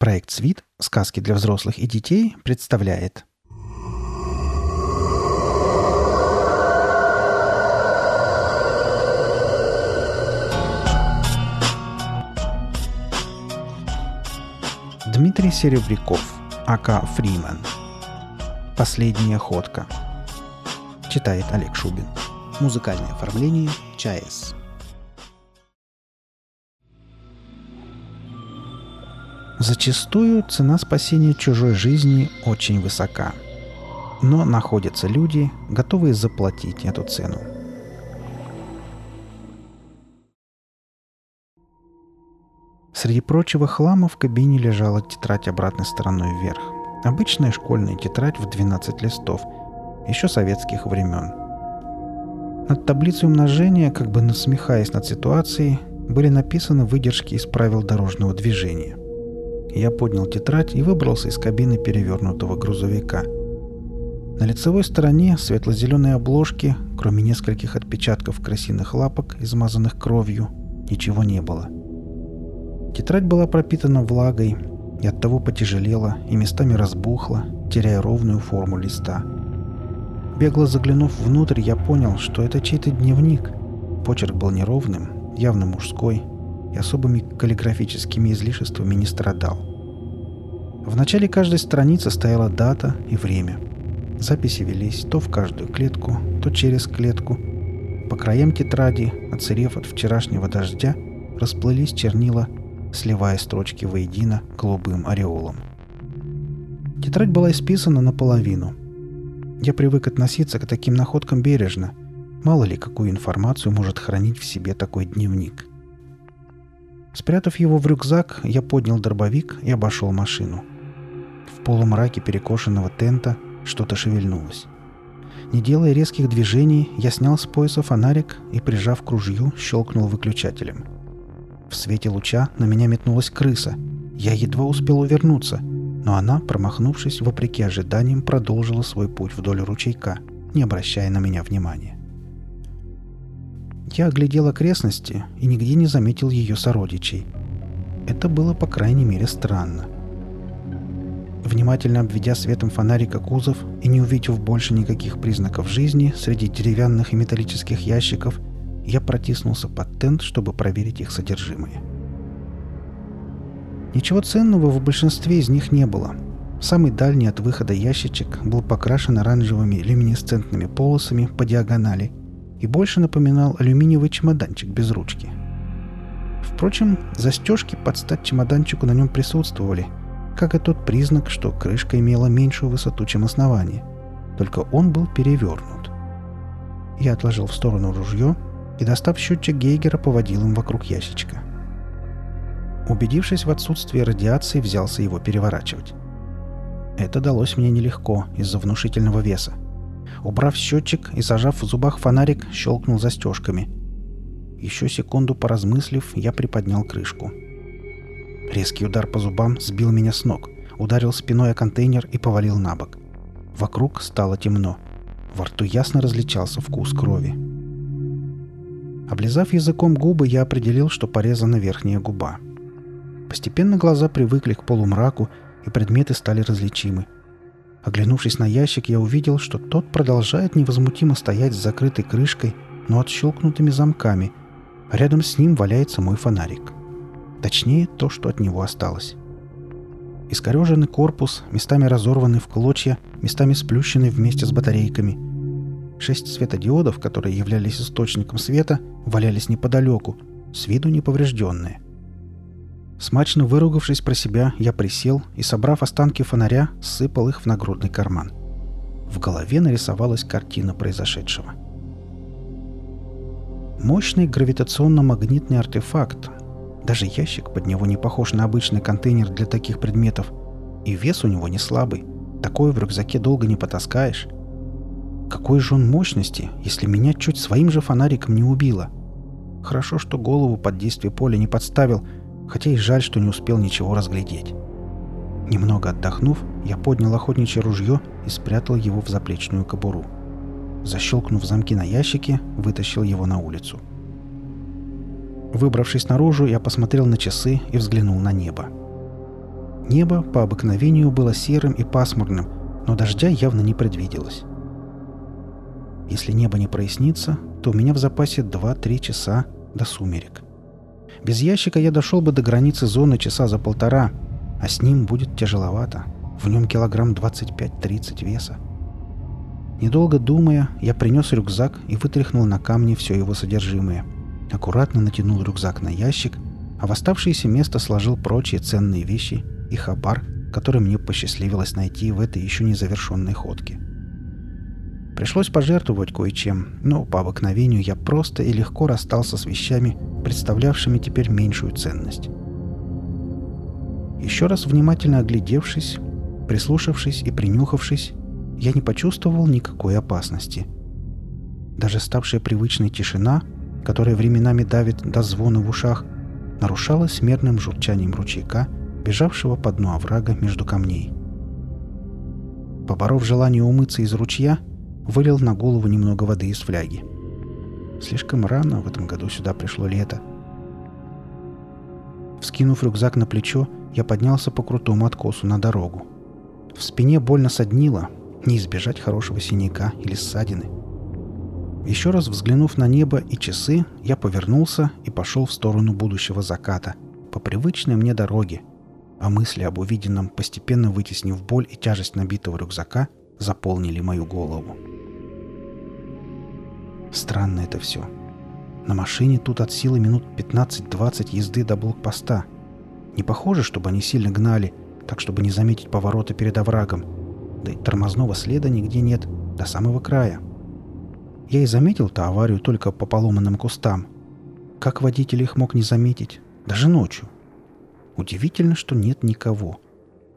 Проект «Свит. Сказки для взрослых и детей» представляет Дмитрий Серебряков, АК Фриман. Последняя ходка. Читает Олег Шубин. Музыкальное оформление ЧАЭС. Зачастую цена спасения чужой жизни очень высока. Но находятся люди, готовые заплатить эту цену. Среди прочего хлама в кабине лежала тетрадь обратной стороной вверх. Обычная школьная тетрадь в 12 листов, еще советских времен. Над таблицей умножения, как бы насмехаясь над ситуацией, были написаны выдержки из правил дорожного движения. Я поднял тетрадь и выбрался из кабины перевернутого грузовика. На лицевой стороне светло-зеленой обложки, кроме нескольких отпечатков крысиных лапок, измазанных кровью, ничего не было. Тетрадь была пропитана влагой и оттого потяжелела и местами разбухла, теряя ровную форму листа. Бегло заглянув внутрь, я понял, что это чей-то дневник. Почерк был неровным, явно мужской, и особыми каллиграфическими излишествами не страдал. В начале каждой страницы стояла дата и время. Записи велись то в каждую клетку, то через клетку. По краям тетради, отсырев от вчерашнего дождя, расплылись чернила, сливая строчки воедино голубым ореолом. Тетрадь была исписана наполовину. Я привык относиться к таким находкам бережно. Мало ли, какую информацию может хранить в себе такой дневник. Спрятав его в рюкзак, я поднял дробовик и обошел машину. В полумраке перекошенного тента что-то шевельнулось. Не делая резких движений, я снял с пояса фонарик и, прижав к ружью, щелкнул выключателем. В свете луча на меня метнулась крыса. Я едва успел увернуться, но она, промахнувшись, вопреки ожиданиям, продолжила свой путь вдоль ручейка, не обращая на меня внимания. Я оглядел окрестности и нигде не заметил ее сородичей. Это было, по крайней мере, странно. Внимательно обведя светом фонарика кузов и не увидев больше никаких признаков жизни среди деревянных и металлических ящиков, я протиснулся под тент, чтобы проверить их содержимое. Ничего ценного в большинстве из них не было. Самый дальний от выхода ящичек был покрашен оранжевыми люминесцентными полосами по диагонали – и больше напоминал алюминиевый чемоданчик без ручки. Впрочем, застежки под стать чемоданчику на нем присутствовали, как и тот признак, что крышка имела меньшую высоту, чем основание. Только он был перевернут. Я отложил в сторону ружье и, достав счетчик Гейгера, поводил им вокруг ящичка. Убедившись в отсутствии радиации, взялся его переворачивать. Это далось мне нелегко из-за внушительного веса. Убрав счетчик и зажав в зубах фонарик, щелкнул застежками. Еще секунду поразмыслив, я приподнял крышку. Резкий удар по зубам сбил меня с ног, ударил спиной о контейнер и повалил на бок. Вокруг стало темно. Во рту ясно различался вкус крови. Облизав языком губы, я определил, что порезана верхняя губа. Постепенно глаза привыкли к полумраку, и предметы стали различимы – Оглянувшись на ящик, я увидел, что тот продолжает невозмутимо стоять с закрытой крышкой, но отщелкнутыми замками, рядом с ним валяется мой фонарик. Точнее, то, что от него осталось. Искореженный корпус, местами разорванный в клочья, местами сплющенный вместе с батарейками. Шесть светодиодов, которые являлись источником света, валялись неподалеку, с виду неповрежденные – Смачно выругавшись про себя, я присел и, собрав останки фонаря, сыпал их в нагрудный карман. В голове нарисовалась картина произошедшего. Мощный гравитационно-магнитный артефакт. Даже ящик под него не похож на обычный контейнер для таких предметов. И вес у него не слабый. Такое в рюкзаке долго не потаскаешь. Какой же он мощности, если меня чуть своим же фонариком не убило? Хорошо, что голову под действие поля не подставил — хотя и жаль, что не успел ничего разглядеть. Немного отдохнув, я поднял охотничье ружье и спрятал его в заплечную кобуру. Защелкнув замки на ящике, вытащил его на улицу. Выбравшись наружу, я посмотрел на часы и взглянул на небо. Небо по обыкновению было серым и пасмурным, но дождя явно не предвиделось. Если небо не прояснится, то у меня в запасе 2-3 часа до сумерек. Без ящика я дошел бы до границы зоны часа за полтора, а с ним будет тяжеловато. В нем килограмм 25-30 веса. Недолго думая, я принес рюкзак и вытряхнул на камни все его содержимое. Аккуратно натянул рюкзак на ящик, а в оставшееся место сложил прочие ценные вещи и хабар, который мне посчастливилось найти в этой еще не завершенной ходке. Пришлось пожертвовать кое-чем, но по обыкновению я просто и легко расстался с вещами, представлявшими теперь меньшую ценность. Еще раз внимательно оглядевшись, прислушавшись и принюхавшись, я не почувствовал никакой опасности. Даже ставшая привычной тишина, которая временами давит до звона в ушах, нарушалась мерным журчанием ручейка, бежавшего по дну оврага между камней. Поборов желание умыться из ручья, вылил на голову немного воды из фляги. Слишком рано в этом году сюда пришло лето. Вскинув рюкзак на плечо, я поднялся по крутому откосу на дорогу. В спине больно соднило, не избежать хорошего синяка или ссадины. Еще раз взглянув на небо и часы, я повернулся и пошел в сторону будущего заката, по привычной мне дороге, а мысли об увиденном, постепенно вытеснив боль и тяжесть набитого рюкзака, заполнили мою голову. Странно это все. На машине тут от силы минут 15-20 езды до блокпоста. Не похоже, чтобы они сильно гнали, так чтобы не заметить повороты перед оврагом. Да и тормозного следа нигде нет, до самого края. Я и заметил-то аварию только по поломанным кустам. Как водитель их мог не заметить? Даже ночью. Удивительно, что нет никого.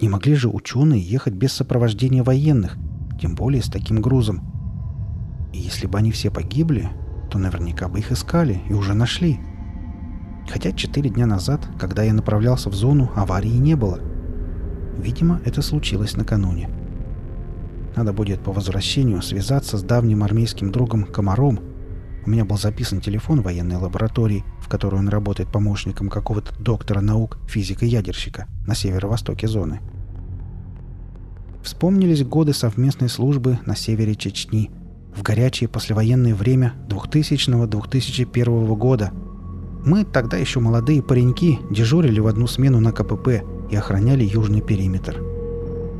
Не могли же ученые ехать без сопровождения военных, тем более с таким грузом. И если бы они все погибли, то наверняка бы их искали и уже нашли. Хотя четыре дня назад, когда я направлялся в зону, аварии не было. Видимо, это случилось накануне. Надо будет по возвращению связаться с давним армейским другом Комаром. У меня был записан телефон военной лаборатории, в которой он работает помощником какого-то доктора наук, физика-ядерщика на северо-востоке зоны. Вспомнились годы совместной службы на севере Чечни – в горячее послевоенное время 2000-2001 года. Мы, тогда еще молодые пареньки, дежурили в одну смену на КПП и охраняли южный периметр.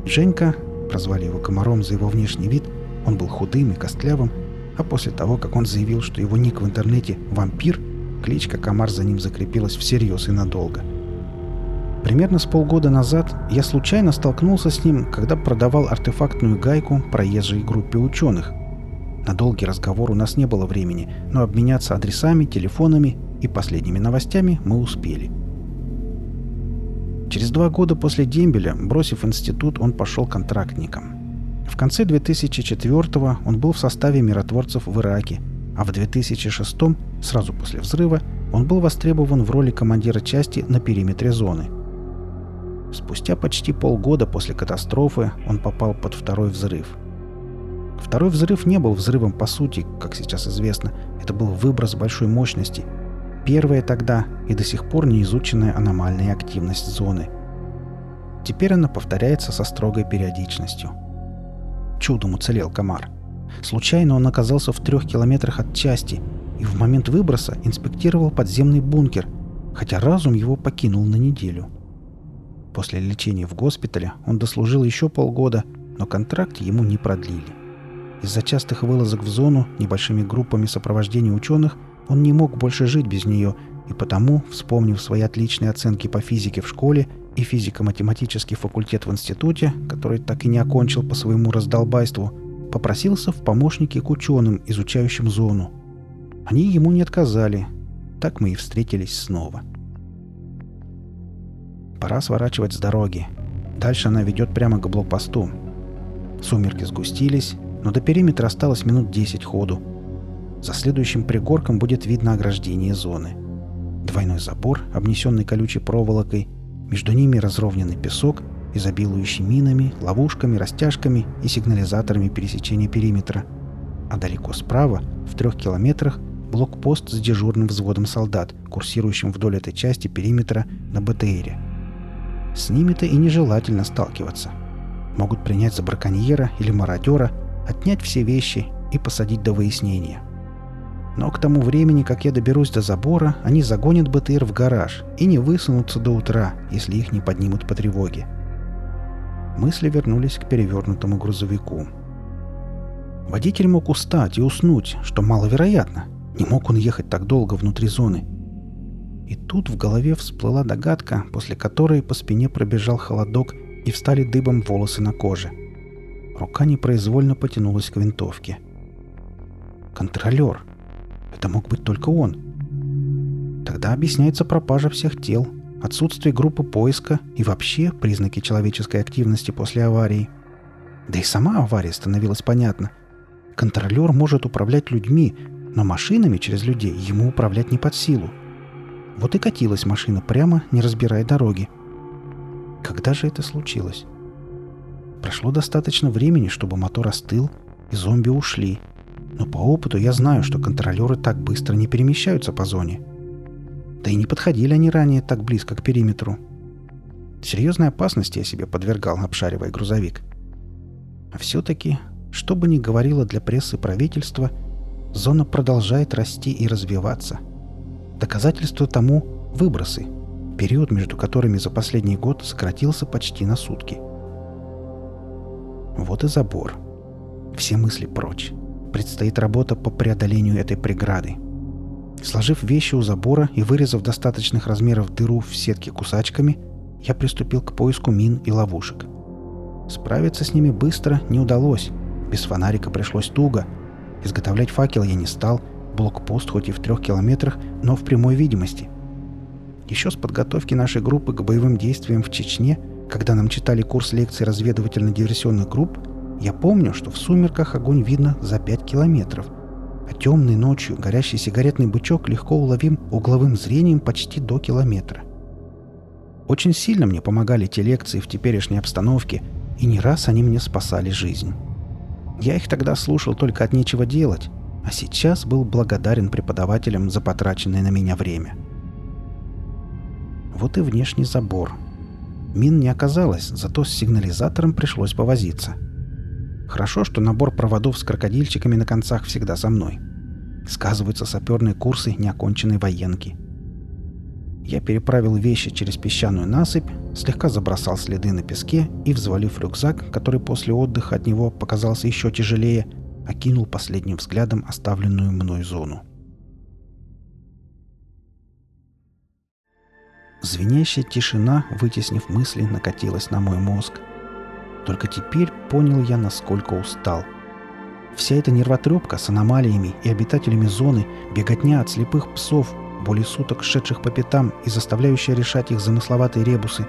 Женька, прозвали его комаром за его внешний вид, он был худым и костлявым, а после того, как он заявил, что его ник в интернете «Вампир», кличка Комар за ним закрепилась всерьез и надолго. Примерно с полгода назад я случайно столкнулся с ним, когда продавал артефактную гайку проезжей группе ученых – на долгий разговор у нас не было времени, но обменяться адресами, телефонами и последними новостями мы успели. Через два года после дембеля, бросив институт, он пошел контрактником. В конце 2004 он был в составе миротворцев в Ираке, а в 2006, сразу после взрыва, он был востребован в роли командира части на периметре зоны. Спустя почти полгода после катастрофы он попал под второй взрыв – Второй взрыв не был взрывом по сути, как сейчас известно. Это был выброс большой мощности. Первая тогда и до сих пор не изученная аномальная активность зоны. Теперь она повторяется со строгой периодичностью. Чудом уцелел комар. Случайно он оказался в трех километрах от части и в момент выброса инспектировал подземный бункер, хотя разум его покинул на неделю. После лечения в госпитале он дослужил еще полгода, но контракт ему не продлили. Из-за частых вылазок в зону небольшими группами сопровождения ученых он не мог больше жить без нее, и потому, вспомнив свои отличные оценки по физике в школе и физико-математический факультет в институте, который так и не окончил по своему раздолбайству, попросился в помощники к ученым, изучающим зону. Они ему не отказали. Так мы и встретились снова. Пора сворачивать с дороги. Дальше она ведет прямо к блокпосту. Сумерки сгустились, но до периметра осталось минут 10 ходу. За следующим пригорком будет видно ограждение зоны. Двойной забор, обнесенный колючей проволокой, между ними разровненный песок, изобилующий минами, ловушками, растяжками и сигнализаторами пересечения периметра. А далеко справа, в трех километрах, блокпост с дежурным взводом солдат, курсирующим вдоль этой части периметра на БТРе. С ними-то и нежелательно сталкиваться. Могут принять за браконьера или мародера, отнять все вещи и посадить до выяснения. Но к тому времени, как я доберусь до забора, они загонят БТР в гараж и не высунутся до утра, если их не поднимут по тревоге. Мысли вернулись к перевернутому грузовику. Водитель мог устать и уснуть, что маловероятно. Не мог он ехать так долго внутри зоны. И тут в голове всплыла догадка, после которой по спине пробежал холодок и встали дыбом волосы на коже. Рука непроизвольно потянулась к винтовке. Контролер. Это мог быть только он. Тогда объясняется пропажа всех тел, отсутствие группы поиска и вообще признаки человеческой активности после аварии. Да и сама авария становилась понятна. Контролер может управлять людьми, но машинами через людей ему управлять не под силу. Вот и катилась машина прямо, не разбирая дороги. Когда же это случилось? Прошло достаточно времени, чтобы мотор остыл, и зомби ушли. Но по опыту я знаю, что контролеры так быстро не перемещаются по зоне. Да и не подходили они ранее так близко к периметру. Серьезной опасности я себе подвергал, обшаривая грузовик. А все-таки, что бы ни говорило для прессы правительство, зона продолжает расти и развиваться. Доказательство тому – выбросы, период между которыми за последний год сократился почти на сутки. Вот и забор. Все мысли прочь. Предстоит работа по преодолению этой преграды. Сложив вещи у забора и вырезав достаточных размеров дыру в сетке кусачками, я приступил к поиску мин и ловушек. Справиться с ними быстро не удалось. Без фонарика пришлось туго. Изготовлять факел я не стал. Блокпост хоть и в трех километрах, но в прямой видимости. Еще с подготовки нашей группы к боевым действиям в Чечне, когда нам читали курс лекций разведывательно-диверсионных групп, я помню, что в сумерках огонь видно за 5 километров, а темной ночью горящий сигаретный бычок легко уловим угловым зрением почти до километра. Очень сильно мне помогали те лекции в теперешней обстановке, и не раз они мне спасали жизнь. Я их тогда слушал только от нечего делать, а сейчас был благодарен преподавателям за потраченное на меня время. — вот и внешний забор. Мин не оказалось, зато с сигнализатором пришлось повозиться. Хорошо, что набор проводов с крокодильчиками на концах всегда со мной. Сказываются саперные курсы неоконченной военки. Я переправил вещи через песчаную насыпь, слегка забросал следы на песке и, взвалив рюкзак, который после отдыха от него показался еще тяжелее, окинул последним взглядом оставленную мной зону. Звенящая тишина, вытеснив мысли, накатилась на мой мозг. Только теперь понял я, насколько устал. Вся эта нервотрепка с аномалиями и обитателями зоны, беготня от слепых псов, более суток шедших по пятам и заставляющая решать их замысловатые ребусы.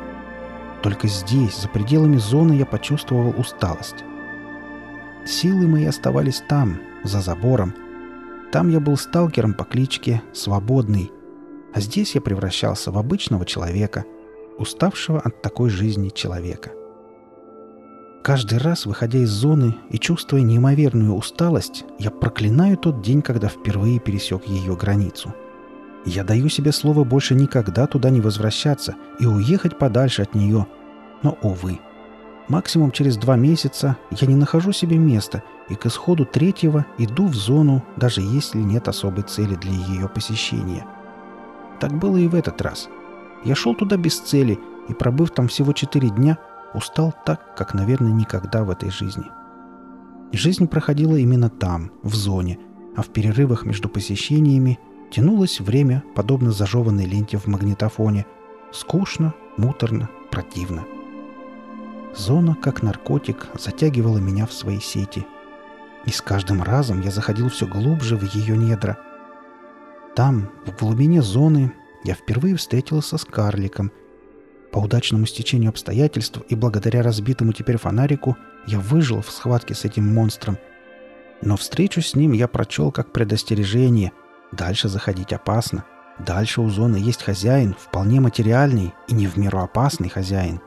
Только здесь, за пределами зоны, я почувствовал усталость. Силы мои оставались там, за забором. Там я был сталкером по кличке Свободный — а здесь я превращался в обычного человека, уставшего от такой жизни человека. Каждый раз, выходя из зоны и чувствуя неимоверную усталость, я проклинаю тот день, когда впервые пересек ее границу. Я даю себе слово больше никогда туда не возвращаться и уехать подальше от нее. Но, увы, максимум через два месяца я не нахожу себе места и к исходу третьего иду в зону, даже если нет особой цели для ее посещения – так было и в этот раз. Я шел туда без цели и, пробыв там всего четыре дня, устал так, как, наверное, никогда в этой жизни. Жизнь проходила именно там, в зоне, а в перерывах между посещениями тянулось время, подобно зажеванной ленте в магнитофоне. Скучно, муторно, противно. Зона, как наркотик, затягивала меня в свои сети. И с каждым разом я заходил все глубже в ее недра – там, в глубине зоны, я впервые встретился с карликом. По удачному стечению обстоятельств и благодаря разбитому теперь фонарику я выжил в схватке с этим монстром. Но встречу с ним я прочел как предостережение. Дальше заходить опасно. Дальше у зоны есть хозяин, вполне материальный и не в меру опасный хозяин.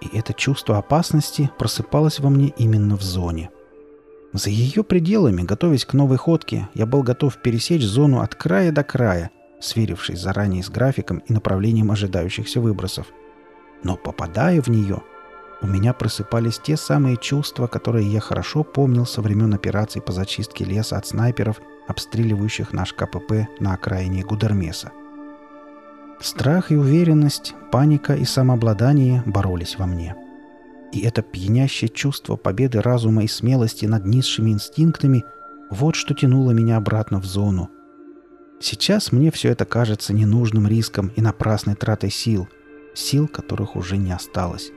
И это чувство опасности просыпалось во мне именно в зоне. — за ее пределами, готовясь к новой ходке, я был готов пересечь зону от края до края, сверившись заранее с графиком и направлением ожидающихся выбросов. Но попадая в нее, у меня просыпались те самые чувства, которые я хорошо помнил со времен операций по зачистке леса от снайперов, обстреливающих наш КПП на окраине Гудермеса. Страх и уверенность, паника и самообладание боролись во мне. И это пьянящее чувство победы разума и смелости над низшими инстинктами – вот что тянуло меня обратно в зону. Сейчас мне все это кажется ненужным риском и напрасной тратой сил, сил, которых уже не осталось.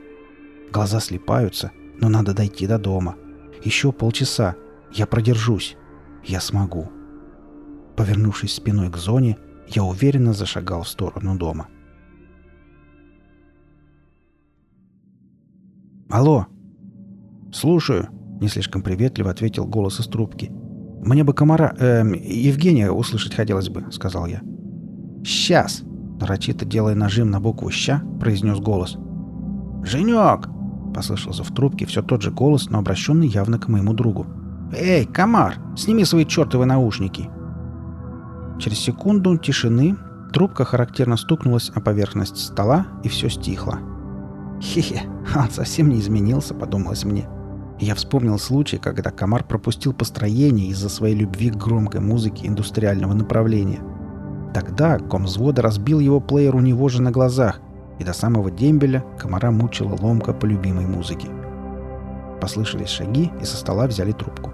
Глаза слепаются, но надо дойти до дома. Еще полчаса. Я продержусь. Я смогу. Повернувшись спиной к зоне, я уверенно зашагал в сторону дома. «Алло!» «Слушаю!» — не слишком приветливо ответил голос из трубки. «Мне бы комара... Э, Евгения услышать хотелось бы», — сказал я. «Сейчас!» — нарочито делая нажим на букву «ща», произнес голос. «Женек!» — послышался в трубке все тот же голос, но обращенный явно к моему другу. «Эй, комар, сними свои чертовы наушники!» Через секунду тишины трубка характерно стукнулась о поверхность стола, и все стихло. «Хе-хе, он совсем не изменился», — подумалось мне. Я вспомнил случай, когда комар пропустил построение из-за своей любви к громкой музыке индустриального направления. Тогда комзвода разбил его плеер у него же на глазах, и до самого дембеля комара мучила ломка по любимой музыке. Послышались шаги, и со стола взяли трубку.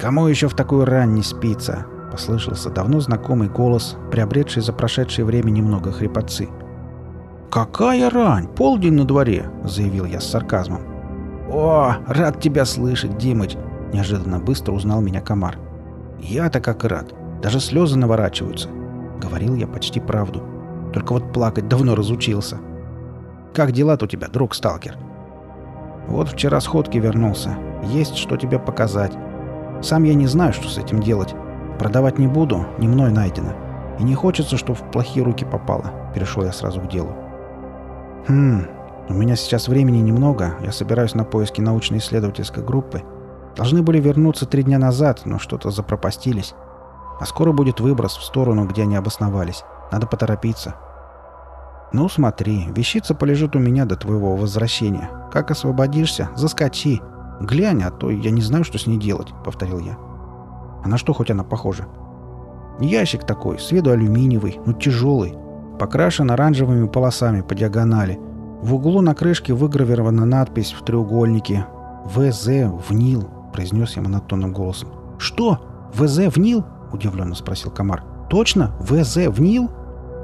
«Кому еще в такую рань не спится?» — послышался давно знакомый голос, приобретший за прошедшее время немного хрипотцы. «Какая рань? Полдень на дворе!» — заявил я с сарказмом. «О, рад тебя слышать, Димыч!» – неожиданно быстро узнал меня комар. «Я-то как рад. Даже слезы наворачиваются». Говорил я почти правду. Только вот плакать давно разучился. «Как дела-то у тебя, друг-сталкер?» «Вот вчера с ходки вернулся. Есть что тебе показать. Сам я не знаю, что с этим делать. Продавать не буду, не мной найдено. И не хочется, чтобы в плохие руки попало». Перешел я сразу к делу. «Хм, у меня сейчас времени немного, я собираюсь на поиски научно-исследовательской группы. Должны были вернуться три дня назад, но что-то запропастились. А скоро будет выброс в сторону, где они обосновались. Надо поторопиться. Ну смотри, вещица полежит у меня до твоего возвращения. Как освободишься, заскочи. Глянь, а то я не знаю, что с ней делать, повторил я. А на что хоть она похожа? Ящик такой, с виду алюминиевый, но тяжелый. Покрашен оранжевыми полосами по диагонали – в углу на крышке выгравирована надпись в треугольнике «ВЗ в Нил», — произнес я монотонным голосом. «Что? ВЗ в Нил?» — удивленно спросил комар. «Точно? ВЗ в Нил?»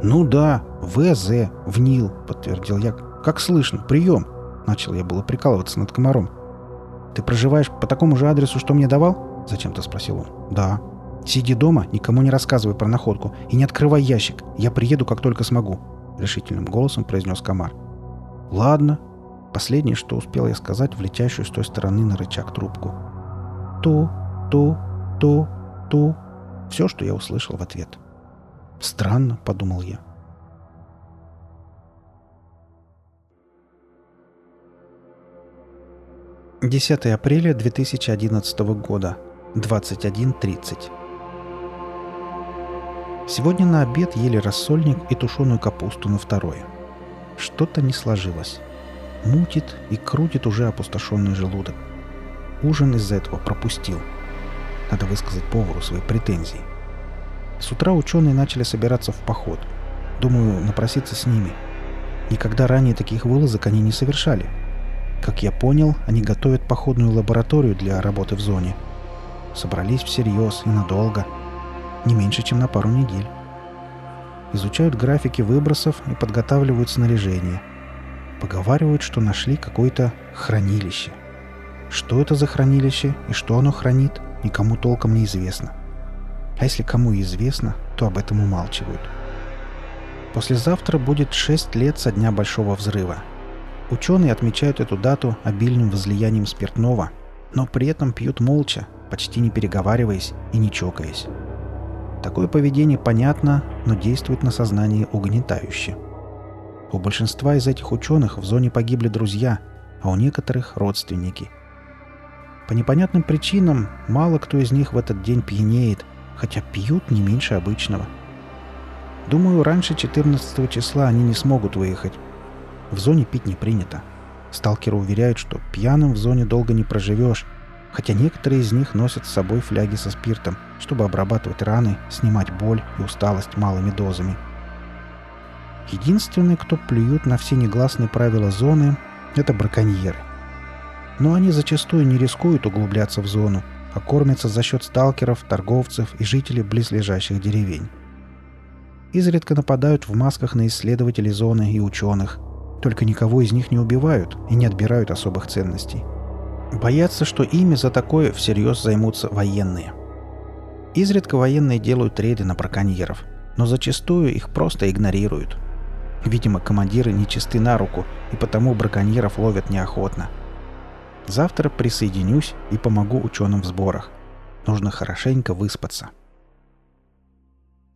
«Ну да, ВЗ в Нил», — подтвердил я. «Как слышно, прием!» Начал я было прикалываться над комаром. «Ты проживаешь по такому же адресу, что мне давал?» — зачем-то спросил он. «Да». «Сиди дома, никому не рассказывай про находку и не открывай ящик. Я приеду, как только смогу», — решительным голосом произнес комар. «Ладно». Последнее, что успел я сказать в с той стороны на рычаг трубку. «Ту, ту, ту, ту». Все, что я услышал в ответ. «Странно», — подумал я. Десятое апреля 2011 года. 21.30. Сегодня на обед ели рассольник и тушеную капусту на второе. Что-то не сложилось. Мутит и крутит уже опустошенный желудок. Ужин из-за этого пропустил. Надо высказать повару свои претензии. С утра ученые начали собираться в поход. Думаю, напроситься с ними. Никогда ранее таких вылазок они не совершали. Как я понял, они готовят походную лабораторию для работы в зоне. Собрались всерьез и надолго. Не меньше, чем на пару недель изучают графики выбросов и подготавливают снаряжение. Поговаривают, что нашли какое-то хранилище. Что это за хранилище и что оно хранит, никому толком не известно. А если кому известно, то об этом умалчивают. Послезавтра будет 6 лет со дня Большого Взрыва. Ученые отмечают эту дату обильным возлиянием спиртного, но при этом пьют молча, почти не переговариваясь и не чокаясь. Такое поведение понятно, но действует на сознание угнетающе. У большинства из этих ученых в зоне погибли друзья, а у некоторых – родственники. По непонятным причинам мало кто из них в этот день пьянеет, хотя пьют не меньше обычного. Думаю, раньше 14 числа они не смогут выехать. В зоне пить не принято. Сталкеры уверяют, что пьяным в зоне долго не проживешь, хотя некоторые из них носят с собой фляги со спиртом, чтобы обрабатывать раны, снимать боль и усталость малыми дозами. Единственные, кто плюют на все негласные правила зоны, это браконьеры. Но они зачастую не рискуют углубляться в зону, а кормятся за счет сталкеров, торговцев и жителей близлежащих деревень. Изредка нападают в масках на исследователей зоны и ученых. Только никого из них не убивают и не отбирают особых ценностей. Боятся, что ими за такое всерьез займутся военные. Изредка военные делают рейды на браконьеров, но зачастую их просто игнорируют. Видимо, командиры нечисты на руку, и потому браконьеров ловят неохотно. Завтра присоединюсь и помогу ученым в сборах. Нужно хорошенько выспаться.